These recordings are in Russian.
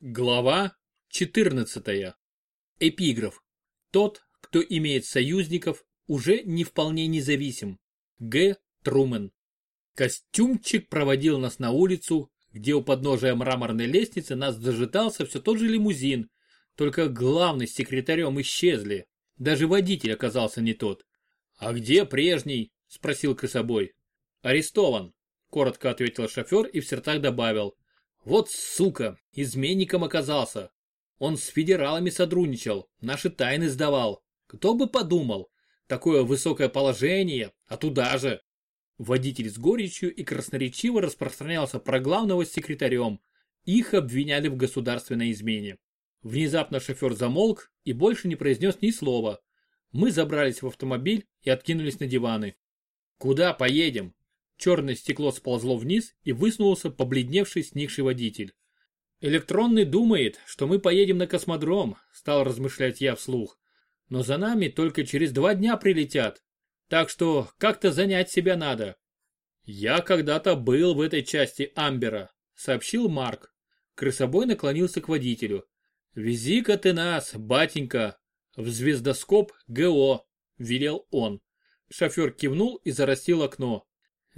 Глава 14. Эпиграф. Тот, кто имеет союзников, уже не вполне независим. Г. Трумен. Костюмчик проводил нас на улицу, где у подножия мраморной лестницы нас дожидался все тот же лимузин, только главный с секретарем исчезли. Даже водитель оказался не тот. «А где прежний?» – спросил крысобой. «Арестован», – коротко ответил шофер и в сердцах добавил. Вот сука, изменником оказался. Он с федералами сотрудничал, наши тайны сдавал. Кто бы подумал, такое высокое положение, а туда же. Водитель с горечью и красноречиво распространялся про главного с секретарем. Их обвиняли в государственной измене. Внезапно шофер замолк и больше не произнес ни слова. Мы забрались в автомобиль и откинулись на диваны. «Куда поедем?» Черное стекло сползло вниз и высунулся побледневший сникший водитель. «Электронный думает, что мы поедем на космодром», стал размышлять я вслух. «Но за нами только через два дня прилетят. Так что как-то занять себя надо». «Я когда-то был в этой части Амбера», сообщил Марк. Крысобой наклонился к водителю. «Вези-ка ты нас, батенька, в звездоскоп ГО», велел он. Шофер кивнул и зарастил окно.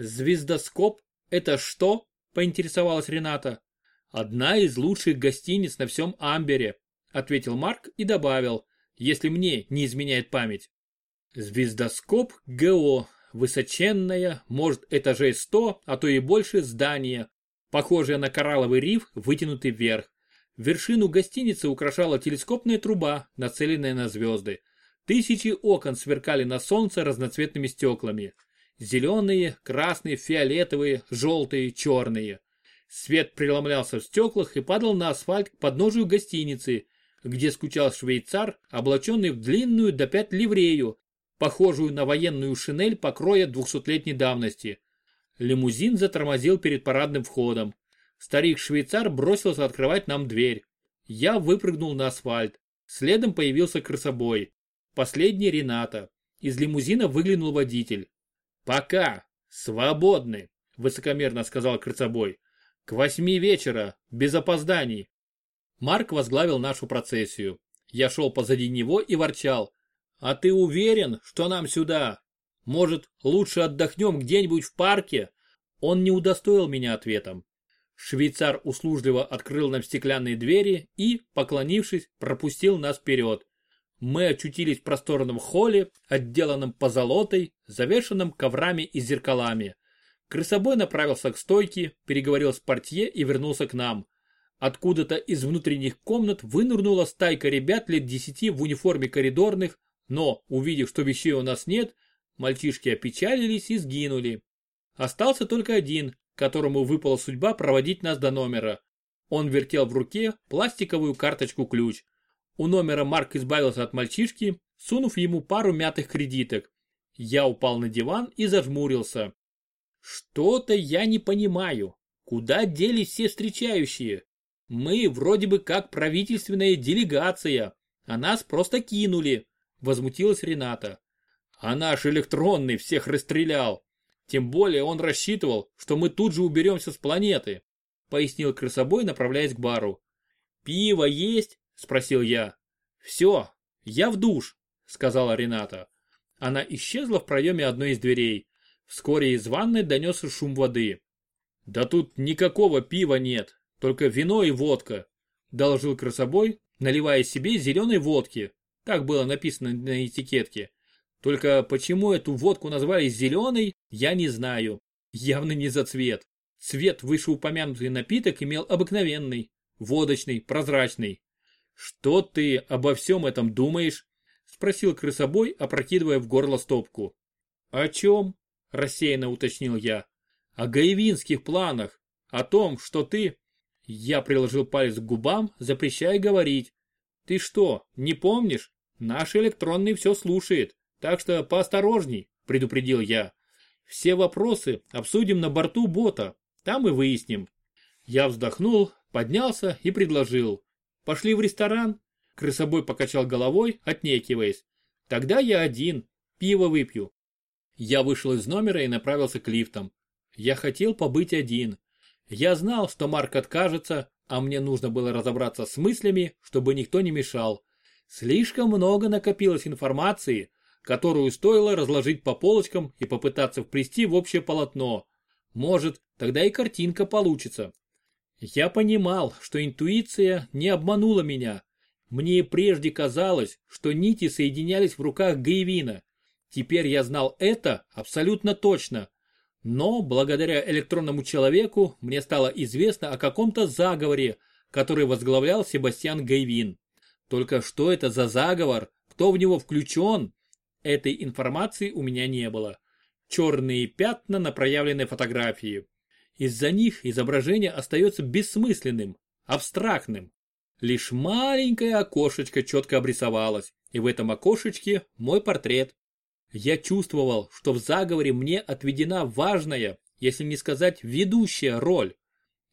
«Звездоскоп? Это что?» – поинтересовалась Рената. «Одна из лучших гостиниц на всем Амбере», – ответил Марк и добавил, если мне не изменяет память. «Звездоскоп ГО. Высоченное, может этажей сто, а то и больше здание, похожее на коралловый риф, вытянутый вверх. Вершину гостиницы украшала телескопная труба, нацеленная на звезды. Тысячи окон сверкали на солнце разноцветными стеклами. Зеленые, красные, фиолетовые, желтые, черные. Свет преломлялся в стеклах и падал на асфальт к подножию гостиницы, где скучал швейцар, облаченный в длинную до пять ливрею, похожую на военную шинель покроя двухсотлетней давности. Лимузин затормозил перед парадным входом. Старик-швейцар бросился открывать нам дверь. Я выпрыгнул на асфальт. Следом появился крысобой. Последний Рената. Из лимузина выглянул водитель. «Пока! Свободны!» – высокомерно сказал Крыцобой. «К восьми вечера, без опозданий!» Марк возглавил нашу процессию. Я шел позади него и ворчал. «А ты уверен, что нам сюда? Может, лучше отдохнем где-нибудь в парке?» Он не удостоил меня ответом. Швейцар услужливо открыл нам стеклянные двери и, поклонившись, пропустил нас вперед. Мы очутились в просторном холле, отделанном позолотой, завешенном коврами и зеркалами. Крысобой направился к стойке, переговорил с портье и вернулся к нам. Откуда-то из внутренних комнат вынырнула стайка ребят лет десяти в униформе коридорных, но, увидев, что вещей у нас нет, мальчишки опечалились и сгинули. Остался только один, которому выпала судьба проводить нас до номера. Он вертел в руке пластиковую карточку-ключ. У номера Марк избавился от мальчишки, сунув ему пару мятых кредиток. Я упал на диван и зажмурился. Что-то я не понимаю. Куда делись все встречающие? Мы вроде бы как правительственная делегация, а нас просто кинули, возмутилась Рената. А наш электронный всех расстрелял. Тем более он рассчитывал, что мы тут же уберемся с планеты, пояснил крысобой, направляясь к бару. Пиво есть? Спросил я. Все, я в душ, сказала Рената. Она исчезла в проеме одной из дверей. Вскоре из ванной донесся шум воды. Да тут никакого пива нет, только вино и водка, доложил красобой, наливая себе зеленой водки. Так было написано на этикетке. Только почему эту водку назвали зеленой, я не знаю. Явно не за цвет. Цвет вышеупомянутый напиток имел обыкновенный, водочный, прозрачный. «Что ты обо всем этом думаешь?» – спросил крысобой, опрокидывая в горло стопку. «О чем?» – рассеянно уточнил я. «О гаевинских планах. О том, что ты...» Я приложил палец к губам, запрещая говорить. «Ты что, не помнишь? Наш электронный все слушает, так что поосторожней», – предупредил я. «Все вопросы обсудим на борту бота, там и выясним». Я вздохнул, поднялся и предложил. Пошли в ресторан? Крысобой покачал головой, отнекиваясь. Тогда я один, пиво выпью. Я вышел из номера и направился к лифтам. Я хотел побыть один. Я знал, что Марк откажется, а мне нужно было разобраться с мыслями, чтобы никто не мешал. Слишком много накопилось информации, которую стоило разложить по полочкам и попытаться вплести в общее полотно. Может, тогда и картинка получится. Я понимал, что интуиция не обманула меня. Мне прежде казалось, что нити соединялись в руках Гейвина. Теперь я знал это абсолютно точно. Но благодаря электронному человеку мне стало известно о каком-то заговоре, который возглавлял Себастьян Гейвин. Только что это за заговор, кто в него включен, этой информации у меня не было. Черные пятна на проявленной фотографии. Из-за них изображение остается бессмысленным, абстрактным. Лишь маленькое окошечко четко обрисовалось, и в этом окошечке мой портрет. Я чувствовал, что в заговоре мне отведена важная, если не сказать ведущая роль.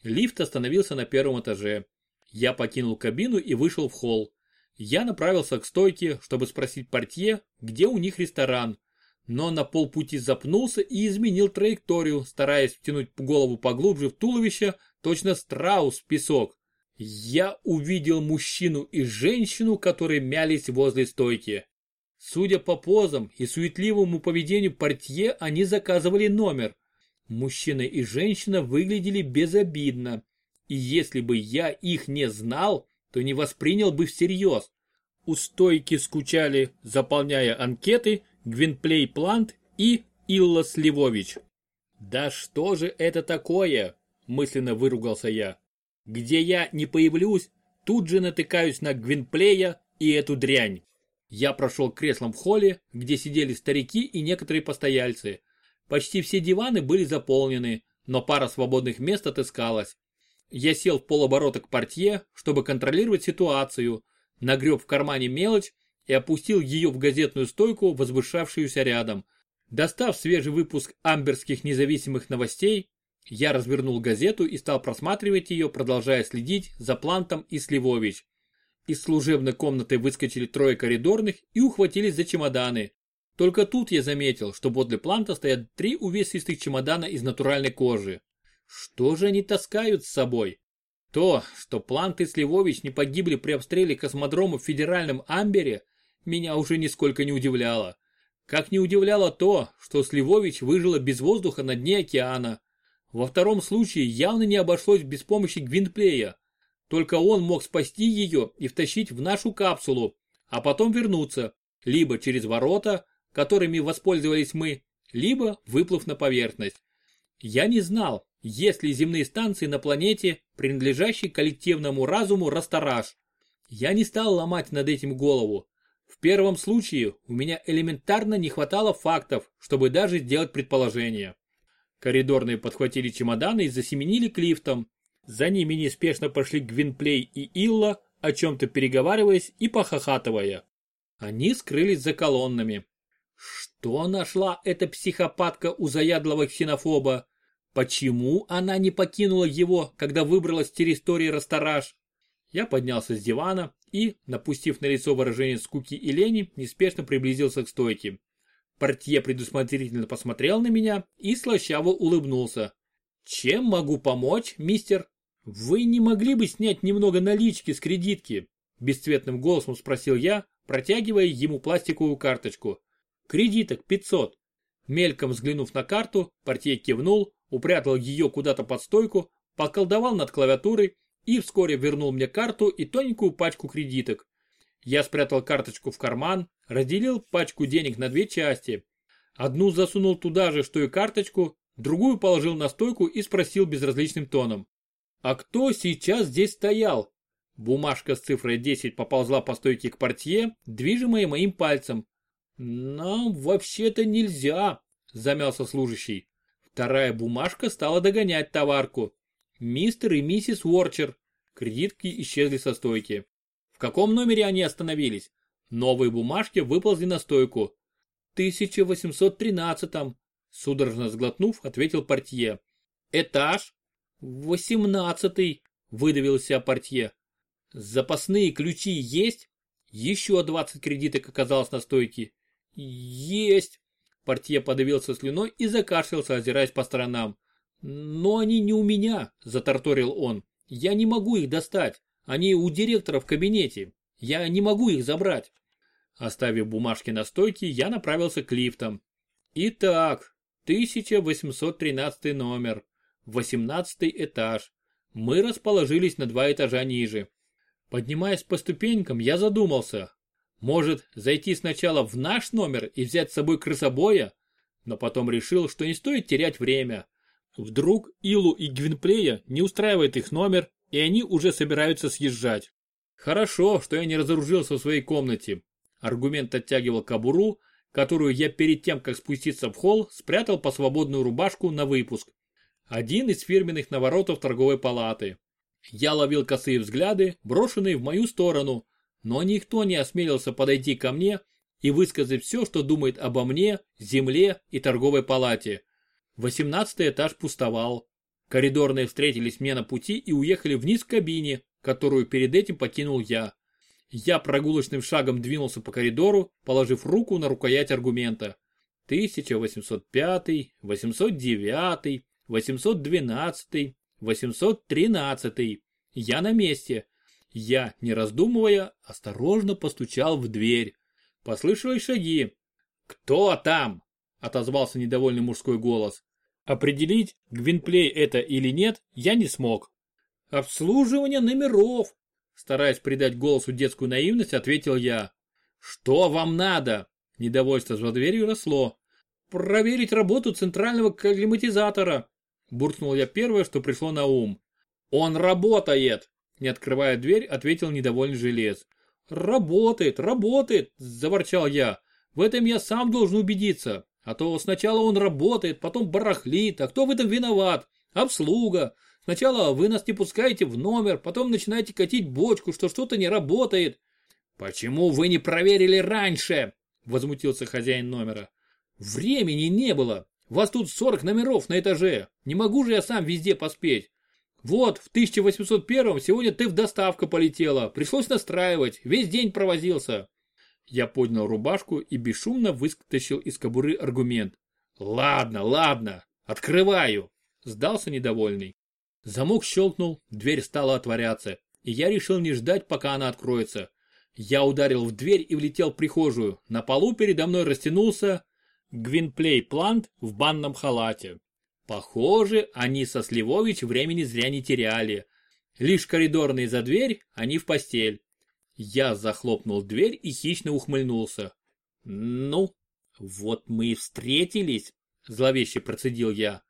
Лифт остановился на первом этаже. Я покинул кабину и вышел в холл. Я направился к стойке, чтобы спросить портье, где у них ресторан, но на полпути запнулся и изменил траекторию, стараясь втянуть голову поглубже в туловище, точно страус в песок. Я увидел мужчину и женщину, которые мялись возле стойки. Судя по позам и суетливому поведению портье, они заказывали номер. Мужчина и женщина выглядели безобидно. И если бы я их не знал, то не воспринял бы всерьез. У стойки скучали, заполняя анкеты, Гвинплей Плант и Илла Сливович. «Да что же это такое?» – мысленно выругался я. «Где я не появлюсь, тут же натыкаюсь на Гвинплея и эту дрянь». Я прошел к креслам в холле, где сидели старики и некоторые постояльцы. Почти все диваны были заполнены, но пара свободных мест отыскалась. Я сел в полоборота к портье, чтобы контролировать ситуацию, нагреб в кармане мелочь и опустил ее в газетную стойку, возвышавшуюся рядом. Достав свежий выпуск амберских независимых новостей, я развернул газету и стал просматривать ее, продолжая следить за Плантом и Сливович. Из служебной комнаты выскочили трое коридорных и ухватились за чемоданы. Только тут я заметил, что подле Планта стоят три увесистых чемодана из натуральной кожи. Что же они таскают с собой? То, что Плант и Сливович не погибли при обстреле космодрома в федеральном Амбере, меня уже нисколько не удивляло. Как не удивляло то, что Сливович выжила без воздуха на дне океана. Во втором случае явно не обошлось без помощи Гвинплея. Только он мог спасти ее и втащить в нашу капсулу, а потом вернуться, либо через ворота, которыми воспользовались мы, либо выплыв на поверхность. Я не знал, есть ли земные станции на планете, принадлежащей коллективному разуму Растараж. Я не стал ломать над этим голову. В первом случае у меня элементарно не хватало фактов, чтобы даже сделать предположение. Коридорные подхватили чемоданы и засеменили к лифтам. За ними неспешно пошли Гвинплей и Илла, о чем-то переговариваясь и похохатывая. Они скрылись за колоннами. Что нашла эта психопатка у заядлого ксенофоба? Почему она не покинула его, когда выбралась с территории Растараж? Я поднялся с дивана и, напустив на лицо выражение скуки и лени, неспешно приблизился к стойке. Портье предусмотрительно посмотрел на меня и слащаво улыбнулся. «Чем могу помочь, мистер?» «Вы не могли бы снять немного налички с кредитки?» Бесцветным голосом спросил я, протягивая ему пластиковую карточку. «Кредиток 500». Мельком взглянув на карту, портье кивнул, упрятал ее куда-то под стойку, поколдовал над клавиатурой и вскоре вернул мне карту и тоненькую пачку кредиток. Я спрятал карточку в карман, разделил пачку денег на две части. Одну засунул туда же, что и карточку, другую положил на стойку и спросил безразличным тоном. «А кто сейчас здесь стоял?» Бумажка с цифрой 10 поползла по стойке к портье, движимая моим пальцем. «Нам вообще-то нельзя», – замялся служащий. Вторая бумажка стала догонять товарку. Мистер и миссис Уорчер. Кредитки исчезли со стойки. В каком номере они остановились? Новые бумажки выползли на стойку. 1813-м. Судорожно сглотнув, ответил портье. Этаж? Восемнадцатый, выдавил себя портье. Запасные ключи есть? Еще двадцать кредиток оказалось на стойке. Есть. Портье подавился слюной и закашлялся, озираясь по сторонам. «Но они не у меня», – заторторил он. Я не могу их достать. Они у директора в кабинете. Я не могу их забрать. Оставив бумажки на стойке, я направился к лифтам. Итак, 1813 номер, 18 этаж. Мы расположились на два этажа ниже. Поднимаясь по ступенькам, я задумался. Может, зайти сначала в наш номер и взять с собой крысобоя? Но потом решил, что не стоит терять время. Вдруг Илу и Гвинплея не устраивает их номер, и они уже собираются съезжать. Хорошо, что я не разоружился в своей комнате. Аргумент оттягивал кобуру, которую я перед тем, как спуститься в холл, спрятал по свободную рубашку на выпуск. Один из фирменных наворотов торговой палаты. Я ловил косые взгляды, брошенные в мою сторону, но никто не осмелился подойти ко мне и высказать все, что думает обо мне, земле и торговой палате. Восемнадцатый этаж пустовал. Коридорные встретились мне на пути и уехали вниз к кабине, которую перед этим покинул я. Я прогулочным шагом двинулся по коридору, положив руку на рукоять аргумента. 1805, 809, 812, 813. Я на месте. Я, не раздумывая, осторожно постучал в дверь. Послышались шаги. «Кто там?» – отозвался недовольный мужской голос. Определить, гвинплей это или нет, я не смог. «Обслуживание номеров!» Стараясь придать голосу детскую наивность, ответил я. «Что вам надо?» Недовольство за дверью росло. «Проверить работу центрального климатизатора», буркнул я первое, что пришло на ум. «Он работает!» Не открывая дверь, ответил недовольный желез. «Работает, работает!» – заворчал я. «В этом я сам должен убедиться. А то сначала он работает, потом барахлит. А кто в этом виноват? Обслуга. Сначала вы нас не пускаете в номер, потом начинаете катить бочку, что что-то не работает. Почему вы не проверили раньше? Возмутился хозяин номера. Времени не было. Вас тут 40 номеров на этаже. Не могу же я сам везде поспеть. Вот, в 1801 сегодня ты в доставка полетела. Пришлось настраивать. Весь день провозился. Я поднял рубашку и бесшумно вытащил из кобуры аргумент. Ладно, ладно, открываю. Сдался недовольный. Замок щелкнул, дверь стала отворяться, и я решил не ждать, пока она откроется. Я ударил в дверь и влетел в прихожую. На полу передо мной растянулся Гвинплей Плант в банном халате. Похоже, они со Сливович времени зря не теряли. Лишь коридорный за дверь, они в постель. Я захлопнул дверь и хищно ухмыльнулся. «Ну, вот мы и встретились», – зловеще процедил я.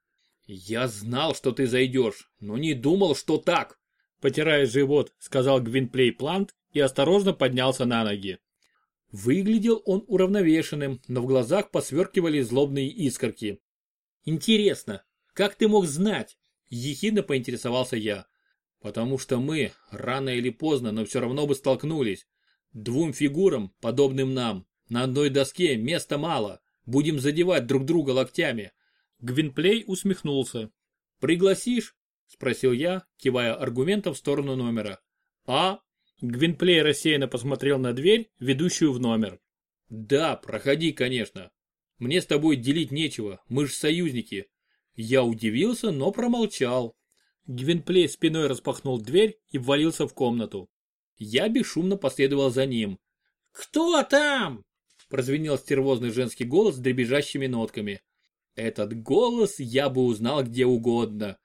«Я знал, что ты зайдешь, но не думал, что так!» Потирая живот, сказал Гвинплей Плант и осторожно поднялся на ноги. Выглядел он уравновешенным, но в глазах посверкивали злобные искорки. «Интересно, как ты мог знать?» – ехидно поинтересовался я. «Потому что мы, рано или поздно, но все равно бы столкнулись. Двум фигурам, подобным нам, на одной доске места мало, будем задевать друг друга локтями. Гвинплей усмехнулся. «Пригласишь?» – спросил я, кивая аргументом в сторону номера. «А?» Гвинплей рассеянно посмотрел на дверь, ведущую в номер. «Да, проходи, конечно. Мне с тобой делить нечего, мы же союзники». Я удивился, но промолчал. Гвинплей спиной распахнул дверь и ввалился в комнату. Я бесшумно последовал за ним. «Кто там?» – прозвенел стервозный женский голос с дребезжащими нотками. Этот голос я бы узнал где угодно.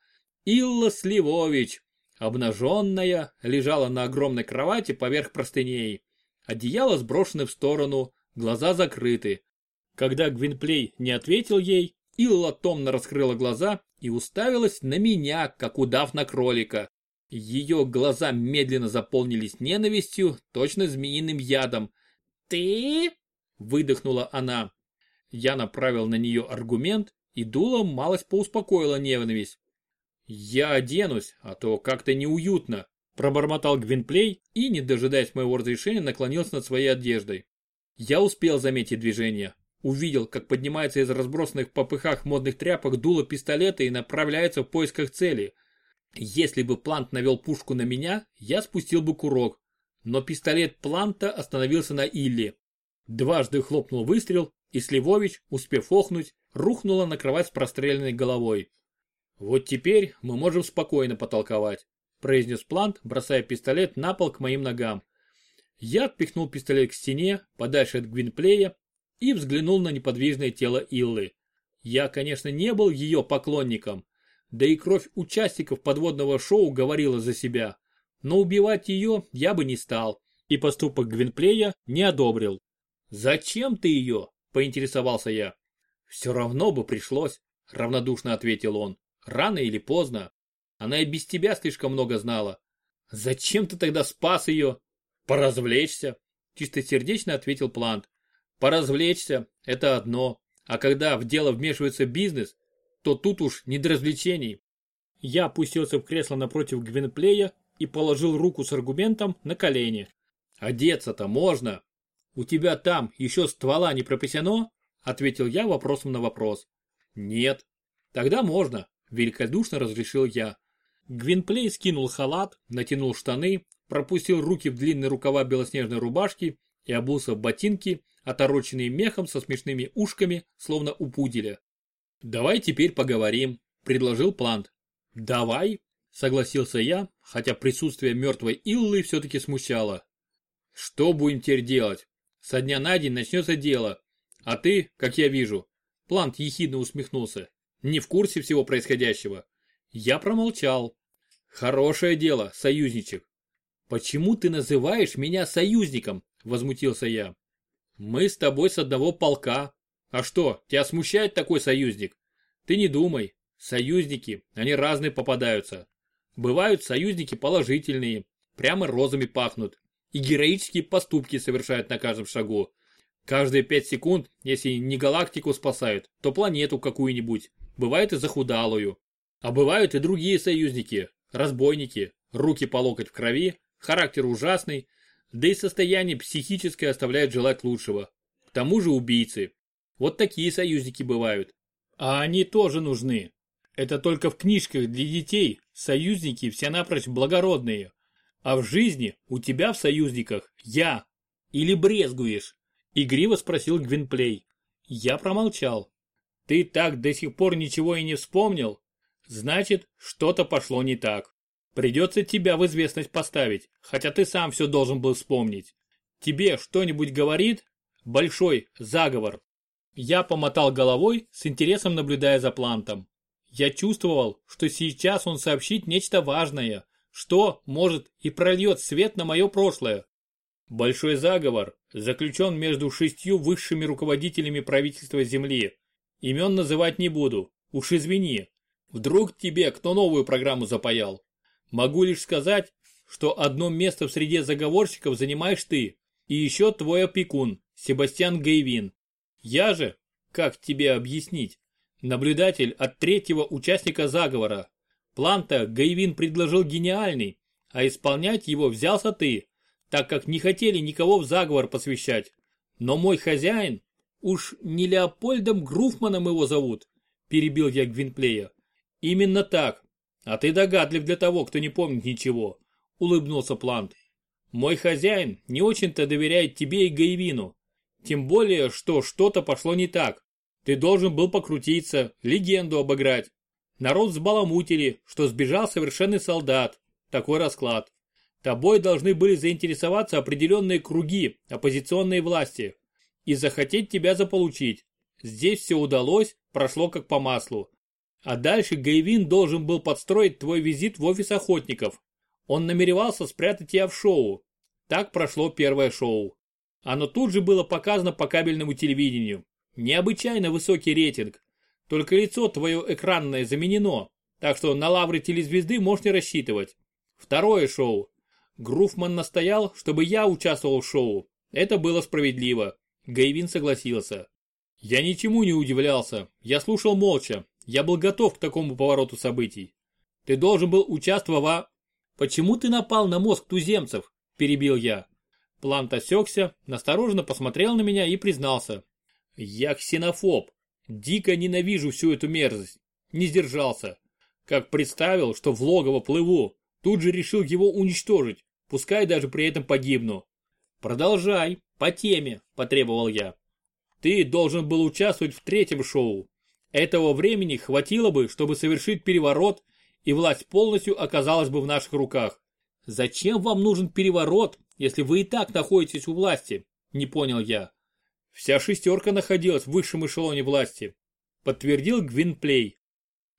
Илла Сливович, обнаженная, лежала на огромной кровати поверх простыней. Одеяло сброшено в сторону, глаза закрыты. Когда Гвинплей не ответил ей, Илла томно раскрыла глаза и уставилась на меня, как удав на кролика. Ее глаза медленно заполнились ненавистью, точно змеиным ядом. «Ты?» – выдохнула она. Я направил на нее аргумент, и дулом малость поуспокоила ненависть. «Я оденусь, а то как-то неуютно», – пробормотал Гвинплей и, не дожидаясь моего разрешения, наклонился над своей одеждой. Я успел заметить движение. Увидел, как поднимается из разбросанных в попыхах модных тряпок дуло пистолета и направляется в поисках цели. Если бы Плант навел пушку на меня, я спустил бы курок. Но пистолет Планта остановился на Илле. Дважды хлопнул выстрел, и Сливович, успев охнуть, рухнула на кровать с простреленной головой. Вот теперь мы можем спокойно потолковать. произнес Плант, бросая пистолет на пол к моим ногам. Я отпихнул пистолет к стене, подальше от Гвинплея, и взглянул на неподвижное тело Иллы. Я, конечно, не был ее поклонником, да и кровь участников подводного шоу говорила за себя, но убивать ее я бы не стал, и поступок Гвинплея не одобрил. «Зачем ты ее?» – поинтересовался я. «Все равно бы пришлось», – равнодушно ответил он. «Рано или поздно. Она и без тебя слишком много знала. Зачем ты тогда спас ее?» «Поразвлечься», – чистосердечно ответил Плант. «Поразвлечься – это одно, а когда в дело вмешивается бизнес, то тут уж не до развлечений». Я опустился в кресло напротив Гвинплея и положил руку с аргументом на колени. «Одеться-то можно!» «У тебя там еще ствола не пропасено?» Ответил я вопросом на вопрос. «Нет». «Тогда можно», великодушно разрешил я. Гвинплей скинул халат, натянул штаны, пропустил руки в длинные рукава белоснежной рубашки и обулся в ботинки, отороченные мехом со смешными ушками, словно у пуделя. «Давай теперь поговорим», – предложил Плант. «Давай», – согласился я, хотя присутствие мертвой Иллы все-таки смущало. «Что будем теперь делать? Со дня на день начнется дело. А ты, как я вижу, Плант ехидно усмехнулся, не в курсе всего происходящего. Я промолчал. Хорошее дело, союзничек. Почему ты называешь меня союзником? Возмутился я. Мы с тобой с одного полка. А что, тебя смущает такой союзник? Ты не думай. Союзники, они разные попадаются. Бывают союзники положительные, прямо розами пахнут и героические поступки совершают на каждом шагу. Каждые пять секунд, если не галактику спасают, то планету какую-нибудь, бывает и захудалую. А бывают и другие союзники, разбойники, руки по локоть в крови, характер ужасный, да и состояние психическое оставляет желать лучшего. К тому же убийцы. Вот такие союзники бывают. А они тоже нужны. Это только в книжках для детей союзники все напрочь благородные, а в жизни у тебя в союзниках я. Или брезгуешь? Игриво спросил Гвинплей. Я промолчал. Ты так до сих пор ничего и не вспомнил? Значит, что-то пошло не так. Придется тебя в известность поставить, хотя ты сам все должен был вспомнить. Тебе что-нибудь говорит? Большой заговор. Я помотал головой, с интересом наблюдая за Плантом. Я чувствовал, что сейчас он сообщит нечто важное, что, может, и прольет свет на мое прошлое. Большой заговор заключен между шестью высшими руководителями правительства Земли. Имен называть не буду, уж извини. Вдруг тебе кто новую программу запаял? Могу лишь сказать, что одно место в среде заговорщиков занимаешь ты, и еще твой опекун, Себастьян Гейвин. Я же, как тебе объяснить, наблюдатель от третьего участника заговора, План-то Гайвин предложил гениальный, а исполнять его взялся ты, так как не хотели никого в заговор посвящать. Но мой хозяин, уж не Леопольдом Груфманом его зовут, перебил я Гвинплея. Именно так. А ты догадлив для того, кто не помнит ничего, улыбнулся Плант. Мой хозяин не очень-то доверяет тебе и Гайвину. Тем более, что что-то пошло не так. Ты должен был покрутиться, легенду обыграть. Народ взбаламутили, что сбежал совершенный солдат. Такой расклад. Тобой должны были заинтересоваться определенные круги оппозиционной власти и захотеть тебя заполучить. Здесь все удалось, прошло как по маслу. А дальше Гайвин должен был подстроить твой визит в офис охотников. Он намеревался спрятать тебя в шоу. Так прошло первое шоу. Оно тут же было показано по кабельному телевидению. Необычайно высокий рейтинг. Только лицо твое экранное заменено, так что на лавры телезвезды можешь не рассчитывать. Второе шоу. Груфман настоял, чтобы я участвовал в шоу. Это было справедливо. Гейвин согласился. Я ничему не удивлялся. Я слушал молча. Я был готов к такому повороту событий. Ты должен был участвовать во... Почему ты напал на мозг туземцев? Перебил я. Плант осекся, настороженно посмотрел на меня и признался. Я ксенофоб. Дико ненавижу всю эту мерзость. Не сдержался. Как представил, что в логово плыву, тут же решил его уничтожить, пускай даже при этом погибну. Продолжай, по теме, потребовал я. Ты должен был участвовать в третьем шоу. Этого времени хватило бы, чтобы совершить переворот и власть полностью оказалась бы в наших руках. Зачем вам нужен переворот, если вы и так находитесь у власти? Не понял я. Вся шестерка находилась в высшем эшелоне власти. Подтвердил Гвинплей.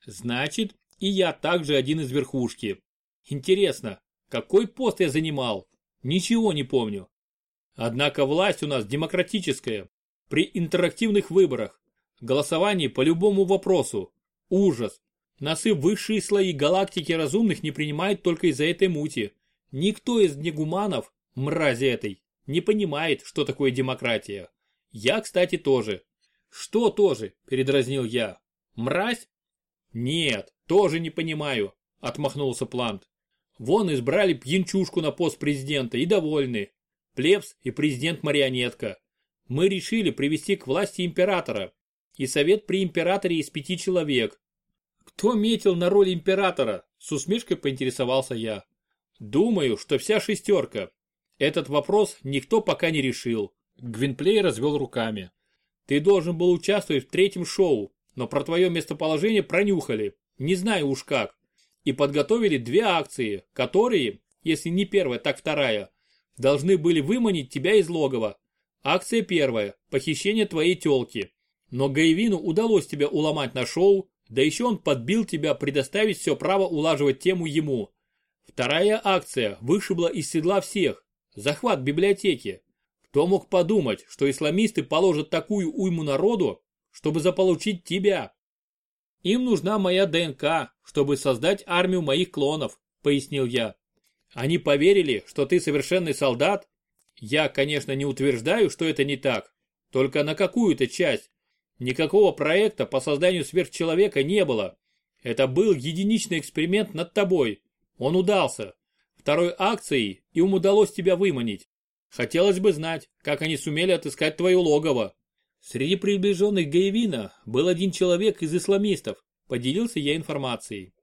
Значит, и я также один из верхушки. Интересно, какой пост я занимал? Ничего не помню. Однако власть у нас демократическая. При интерактивных выборах. Голосование по любому вопросу. Ужас. Нас и высшие слои галактики разумных не принимают только из-за этой мути. Никто из негуманов, мрази этой, не понимает, что такое демократия. Я, кстати, тоже. Что тоже? Передразнил я. Мразь? Нет, тоже не понимаю, отмахнулся Плант. Вон избрали пьянчушку на пост президента и довольны. Плебс и президент-марионетка. Мы решили привести к власти императора. И совет при императоре из пяти человек. Кто метил на роль императора? С усмешкой поинтересовался я. Думаю, что вся шестерка. Этот вопрос никто пока не решил. Гвинплей развел руками. Ты должен был участвовать в третьем шоу, но про твое местоположение пронюхали. Не знаю уж как. И подготовили две акции, которые, если не первая, так вторая, должны были выманить тебя из логова. Акция первая – похищение твоей телки. Но Гаевину удалось тебя уломать на шоу, да еще он подбил тебя предоставить все право улаживать тему ему. Вторая акция вышибла из седла всех. Захват библиотеки. Кто мог подумать, что исламисты положат такую уйму народу, чтобы заполучить тебя? Им нужна моя ДНК, чтобы создать армию моих клонов, пояснил я. Они поверили, что ты совершенный солдат? Я, конечно, не утверждаю, что это не так, только на какую-то часть. Никакого проекта по созданию сверхчеловека не было. Это был единичный эксперимент над тобой. Он удался. Второй акцией им удалось тебя выманить. Хотелось бы знать, как они сумели отыскать твое логово. Среди приближенных Гаевина был один человек из исламистов. Поделился я информацией.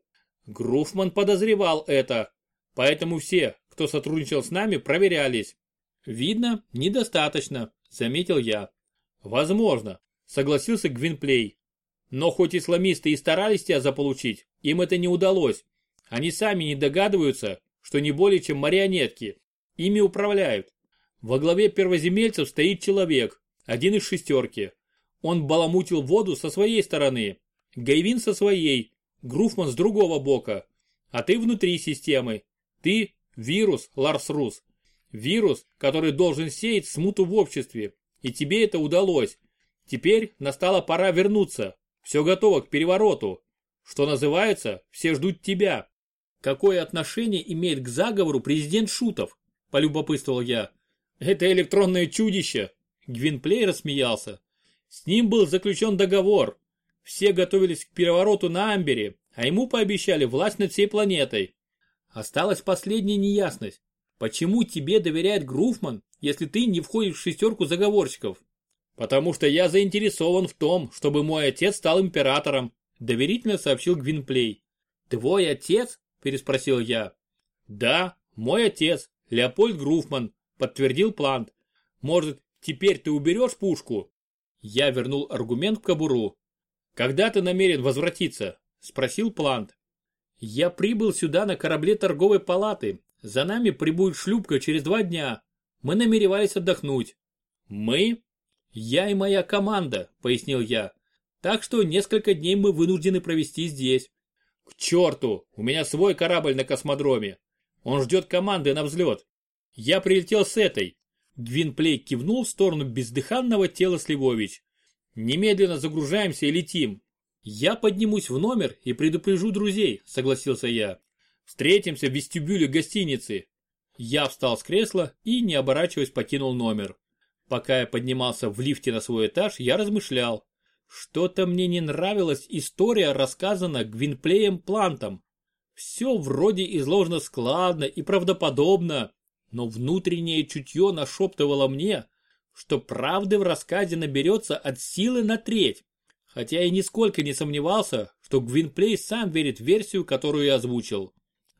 Груфман подозревал это, поэтому все, кто сотрудничал с нами, проверялись. Видно, недостаточно, заметил я. Возможно, согласился Гвинплей. Но хоть исламисты и старались тебя заполучить, им это не удалось. Они сами не догадываются, что не более чем марионетки. Ими управляют. Во главе первоземельцев стоит человек, один из шестерки. Он баламутил воду со своей стороны, Гайвин со своей, Груфман с другого бока. А ты внутри системы. Ты – вирус, Ларс Рус. Вирус, который должен сеять смуту в обществе. И тебе это удалось. Теперь настала пора вернуться. Все готово к перевороту. Что называется, все ждут тебя. Какое отношение имеет к заговору президент Шутов? Полюбопытствовал я. Это электронное чудище. Гвинплей рассмеялся. С ним был заключен договор. Все готовились к перевороту на Амбере, а ему пообещали власть над всей планетой. Осталась последняя неясность. Почему тебе доверяет Груфман, если ты не входишь в шестерку заговорщиков? «Потому что я заинтересован в том, чтобы мой отец стал императором», доверительно сообщил Гвинплей. «Твой отец?» – переспросил я. «Да, мой отец, Леопольд Груфман», – подтвердил Плант. «Может, теперь ты уберешь пушку?» Я вернул аргумент в кобуру. «Когда ты намерен возвратиться?» – спросил Плант. «Я прибыл сюда на корабле торговой палаты. За нами прибудет шлюпка через два дня. Мы намеревались отдохнуть». «Мы?» «Я и моя команда», — пояснил я. «Так что несколько дней мы вынуждены провести здесь». «К черту! У меня свой корабль на космодроме. Он ждет команды на взлет. Я прилетел с этой». Гвинплей кивнул в сторону бездыханного тела Сливович. «Немедленно загружаемся и летим. Я поднимусь в номер и предупрежу друзей», — согласился я. «Встретимся в вестибюле гостиницы». Я встал с кресла и, не оборачиваясь, покинул номер. Пока я поднимался в лифте на свой этаж, я размышлял. Что-то мне не нравилась история, рассказана Гвинплеем Плантом. Все вроде изложено складно и правдоподобно, но внутреннее чутье нашептывало мне, что правды в рассказе наберется от силы на треть. Хотя я нисколько не сомневался, что Гвинплей сам верит в версию, которую я озвучил.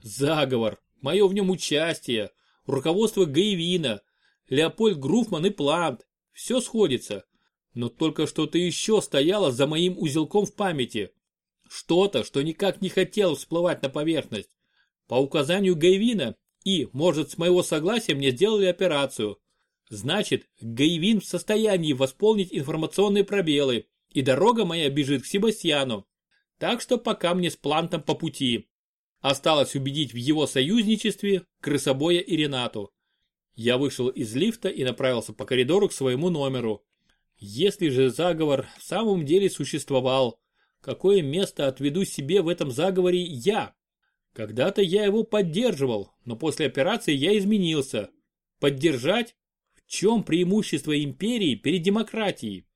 Заговор, мое в нем участие, руководство Гаевина, Леопольд Груфман и Плант. Все сходится. Но только что-то еще стояло за моим узелком в памяти. Что-то, что никак не хотело всплывать на поверхность. По указанию Гайвина и, может, с моего согласия мне сделали операцию. Значит, Гайвин в состоянии восполнить информационные пробелы, и дорога моя бежит к Себастьяну. Так что пока мне с Плантом по пути. Осталось убедить в его союзничестве Крысобоя и Ренату. Я вышел из лифта и направился по коридору к своему номеру. Если же заговор в самом деле существовал, какое место отведу себе в этом заговоре я? Когда-то я его поддерживал, но после операции я изменился. Поддержать? В чем преимущество империи перед демократией?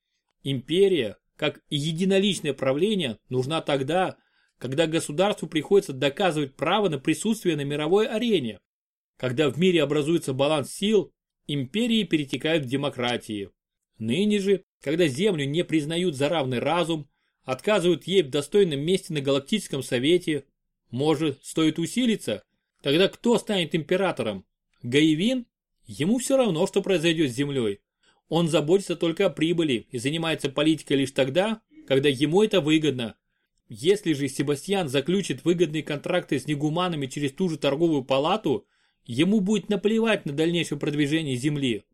Империя, как единоличное правление, нужна тогда, когда государству приходится доказывать право на присутствие на мировой арене. Когда в мире образуется баланс сил, империи перетекают в демократии. Ныне же, когда Землю не признают за равный разум, отказывают ей в достойном месте на Галактическом Совете, может, стоит усилиться? Тогда кто станет императором? Гаевин? Ему все равно, что произойдет с Землей. Он заботится только о прибыли и занимается политикой лишь тогда, когда ему это выгодно. Если же Себастьян заключит выгодные контракты с негуманами через ту же торговую палату, ему будет наплевать на дальнейшее продвижение Земли.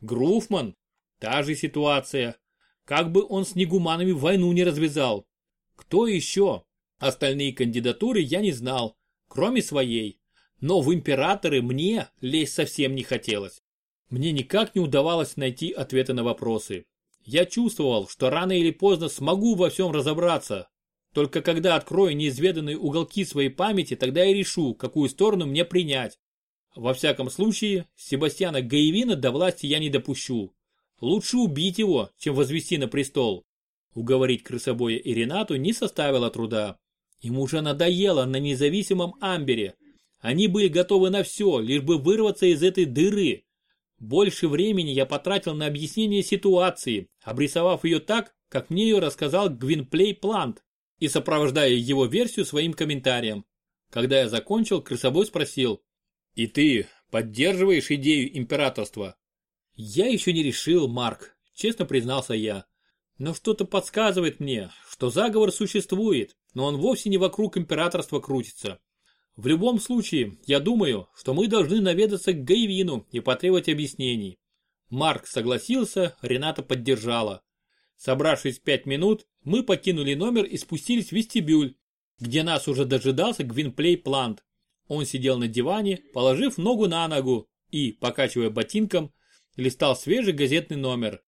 Груфман? Та же ситуация. Как бы он с негуманами войну не развязал. Кто еще? Остальные кандидатуры я не знал, кроме своей. Но в императоры мне лезть совсем не хотелось. Мне никак не удавалось найти ответы на вопросы. Я чувствовал, что рано или поздно смогу во всем разобраться. Только когда открою неизведанные уголки своей памяти, тогда и решу, какую сторону мне принять. Во всяком случае, Себастьяна Гаевина до власти я не допущу. Лучше убить его, чем возвести на престол. Уговорить крысобоя и Ренату не составило труда. Ему уже надоело на независимом Амбере. Они были готовы на все, лишь бы вырваться из этой дыры. Больше времени я потратил на объяснение ситуации, обрисовав ее так, как мне ее рассказал Гвинплей Плант и сопровождая его версию своим комментарием. Когда я закончил, крысобой спросил. «И ты поддерживаешь идею императорства?» «Я еще не решил, Марк», честно признался я. «Но что-то подсказывает мне, что заговор существует, но он вовсе не вокруг императорства крутится. В любом случае, я думаю, что мы должны наведаться к Гайвину и потребовать объяснений. Марк согласился, Рената поддержала. Собравшись пять минут, мы покинули номер и спустились в вестибюль, где нас уже дожидался Гвинплей Плант. Он сидел на диване, положив ногу на ногу и, покачивая ботинком, листал свежий газетный номер.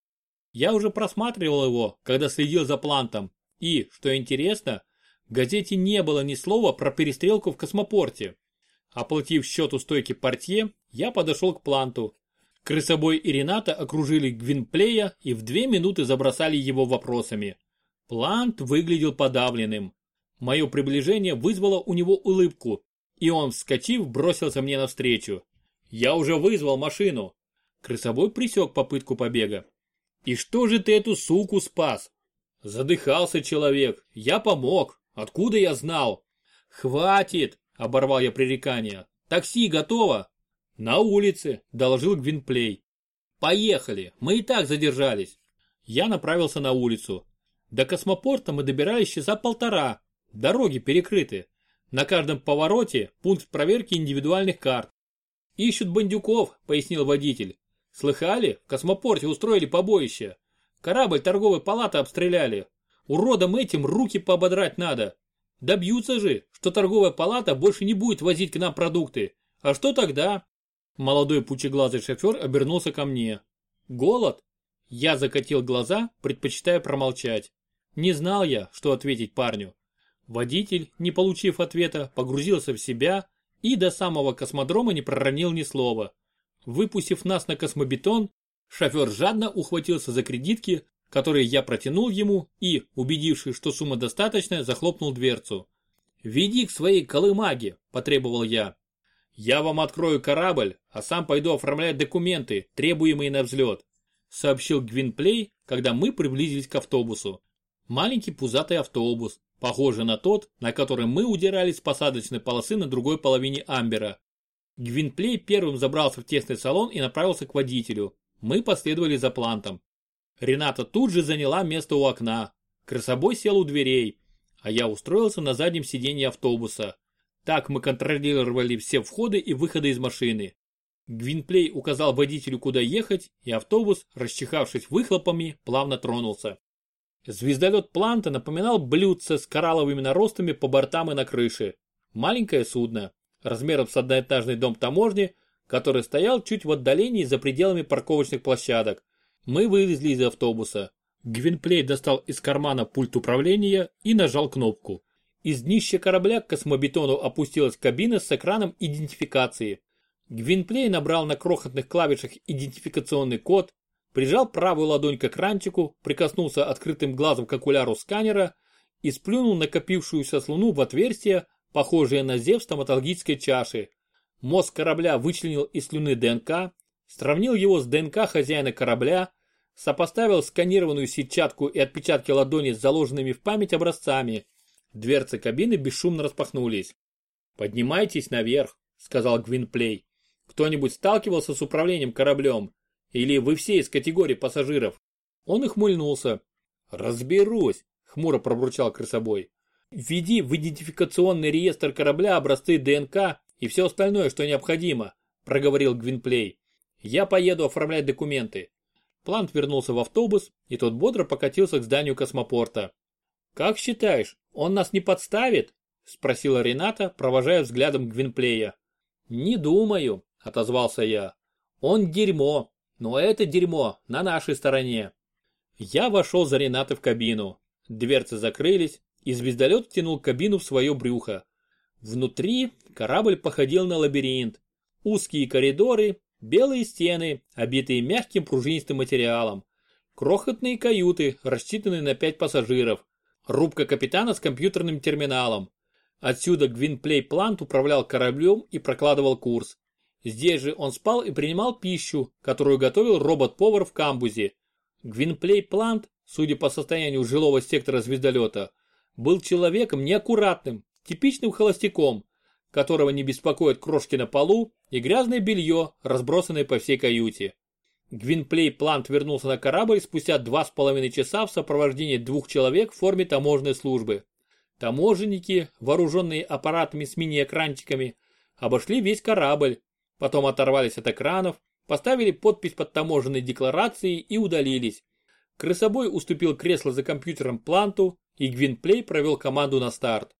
Я уже просматривал его, когда следил за Плантом, и, что интересно, в газете не было ни слова про перестрелку в космопорте. Оплатив счет у стойки портье, я подошел к планту. Крысобой и Рената окружили Гвинплея и в две минуты забросали его вопросами. Плант выглядел подавленным. Мое приближение вызвало у него улыбку, и он, вскочив, бросился мне навстречу. «Я уже вызвал машину!» Крысобой присек попытку побега. «И что же ты эту суку спас?» «Задыхался человек, я помог!» Откуда я знал? Хватит, оборвал я пререкание. Такси готово? На улице, доложил Гвинплей. Поехали, мы и так задержались. Я направился на улицу. До космопорта мы добирались часа полтора. Дороги перекрыты. На каждом повороте пункт проверки индивидуальных карт. Ищут бандюков, пояснил водитель. Слыхали? В космопорте устроили побоище. Корабль торговой палаты обстреляли. Уродам этим руки поободрать надо. Добьются же, что торговая палата больше не будет возить к нам продукты. А что тогда? Молодой пучеглазый шофер обернулся ко мне. Голод? Я закатил глаза, предпочитая промолчать. Не знал я, что ответить парню. Водитель, не получив ответа, погрузился в себя и до самого космодрома не проронил ни слова. Выпустив нас на космобетон, шофер жадно ухватился за кредитки, которые я протянул ему и, убедившись, что сумма достаточная, захлопнул дверцу. «Веди к своей колымаге», – потребовал я. «Я вам открою корабль, а сам пойду оформлять документы, требуемые на взлет», – сообщил Гвинплей, когда мы приблизились к автобусу. Маленький пузатый автобус, похожий на тот, на котором мы удирали с посадочной полосы на другой половине Амбера. Гвинплей первым забрался в тесный салон и направился к водителю. Мы последовали за плантом. Рената тут же заняла место у окна. Красобой сел у дверей. а я устроился на заднем сиденье автобуса. Так мы контролировали все входы и выходы из машины. Гвинплей указал водителю, куда ехать, и автобус, расчихавшись выхлопами, плавно тронулся. Звездолет Планта напоминал блюдце с коралловыми наростами по бортам и на крыше. Маленькое судно, размером с одноэтажный дом таможни, который стоял чуть в отдалении за пределами парковочных площадок. Мы вылезли из автобуса. Гвинплей достал из кармана пульт управления и нажал кнопку. Из днища корабля к космобетону опустилась кабина с экраном идентификации. Гвинплей набрал на крохотных клавишах идентификационный код, прижал правую ладонь к экранчику, прикоснулся открытым глазом к окуляру сканера и сплюнул накопившуюся слюну в отверстие, похожее на зев стоматологической чаши. Мозг корабля вычленил из слюны ДНК, сравнил его с ДНК хозяина корабля, сопоставил сканированную сетчатку и отпечатки ладони с заложенными в память образцами. Дверцы кабины бесшумно распахнулись. «Поднимайтесь наверх», — сказал Гвинплей. Кто-нибудь сталкивался с управлением кораблем? Или вы все из категории пассажиров? Он ихмыльнулся. Разберусь, хмуро пробурчал крысобой. Введи в идентификационный реестр корабля образцы ДНК и все остальное, что необходимо, проговорил Гвинплей. Я поеду оформлять документы. Плант вернулся в автобус, и тот бодро покатился к зданию космопорта. «Как считаешь, он нас не подставит?» – спросила Рената, провожая взглядом Гвинплея. «Не думаю», – отозвался я. «Он дерьмо, но это дерьмо на нашей стороне». Я вошел за Ренатой в кабину. Дверцы закрылись, и звездолет втянул кабину в свое брюхо. Внутри корабль походил на лабиринт. Узкие коридоры, белые стены, обитые мягким пружинистым материалом. Крохотные каюты, рассчитанные на пять пассажиров. Рубка капитана с компьютерным терминалом. Отсюда Гвинплей Плант управлял кораблем и прокладывал курс. Здесь же он спал и принимал пищу, которую готовил робот-повар в камбузе. Гвинплей Плант, судя по состоянию жилого сектора звездолета, был человеком неаккуратным, типичным холостяком, которого не беспокоит крошки на полу и грязное белье, разбросанное по всей каюте. Гвинплей Плант вернулся на корабль спустя два с половиной часа в сопровождении двух человек в форме таможенной службы. Таможенники, вооруженные аппаратами с мини-экранчиками, обошли весь корабль, потом оторвались от экранов, поставили подпись под таможенной декларацией и удалились. Крысобой уступил кресло за компьютером Планту, и Гвинплей провел команду на старт.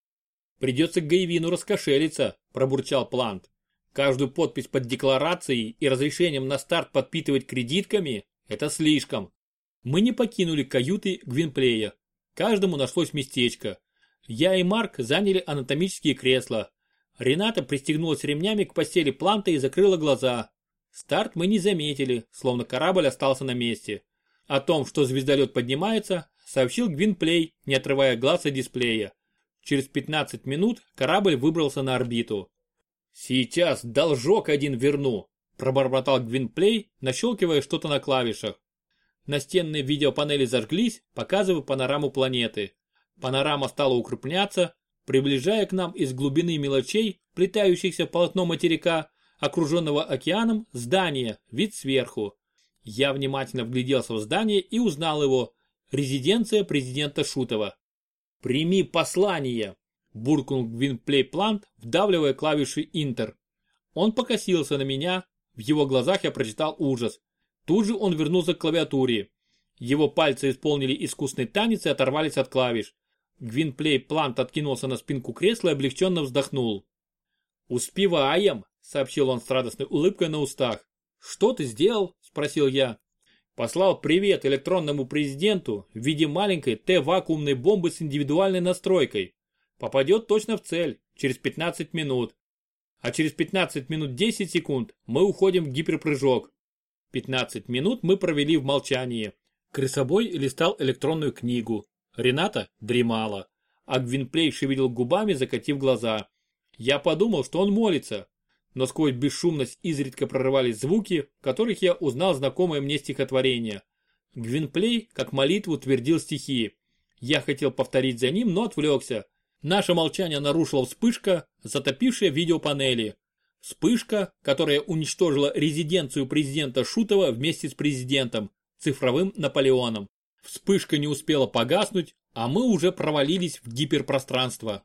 «Придется Гайвину раскошелиться», – пробурчал Плант. «Каждую подпись под декларацией и разрешением на старт подпитывать кредитками – это слишком». Мы не покинули каюты Гвинплея. Каждому нашлось местечко. Я и Марк заняли анатомические кресла, Рената пристегнулась ремнями к постели планта и закрыла глаза. Старт мы не заметили, словно корабль остался на месте. О том, что звездолет поднимается, сообщил Гвинплей, не отрывая глаз от дисплея. Через 15 минут корабль выбрался на орбиту. «Сейчас должок один верну», – пробормотал Гвинплей, нащелкивая что-то на клавишах. Настенные видеопанели зажглись, показывая панораму планеты. Панорама стала укрупняться, приближая к нам из глубины мелочей, плетающихся полотно материка, окруженного океаном, здание, вид сверху. Я внимательно вгляделся в здание и узнал его. Резиденция президента Шутова. «Прими послание!» – буркнул Гвинплей Плант, вдавливая клавиши Интер. Он покосился на меня, в его глазах я прочитал ужас. Тут же он вернулся к клавиатуре. Его пальцы исполнили искусный танец и оторвались от клавиш. Гвинплей Плант откинулся на спинку кресла и облегченно вздохнул. «Успеваем», — сообщил он с радостной улыбкой на устах. «Что ты сделал?» — спросил я. Послал привет электронному президенту в виде маленькой Т-вакуумной бомбы с индивидуальной настройкой. Попадет точно в цель, через 15 минут. А через 15 минут 10 секунд мы уходим в гиперпрыжок. 15 минут мы провели в молчании. Крысобой листал электронную книгу, Рената дремала, а Гвинплей шевелил губами, закатив глаза. Я подумал, что он молится, но сквозь бесшумность изредка прорывались звуки, которых я узнал знакомое мне стихотворение. Гвинплей, как молитву, твердил стихи. Я хотел повторить за ним, но отвлекся. Наше молчание нарушила вспышка, затопившая видеопанели. Вспышка, которая уничтожила резиденцию президента Шутова вместе с президентом, цифровым Наполеоном. Вспышка не успела погаснуть, а мы уже провалились в гиперпространство.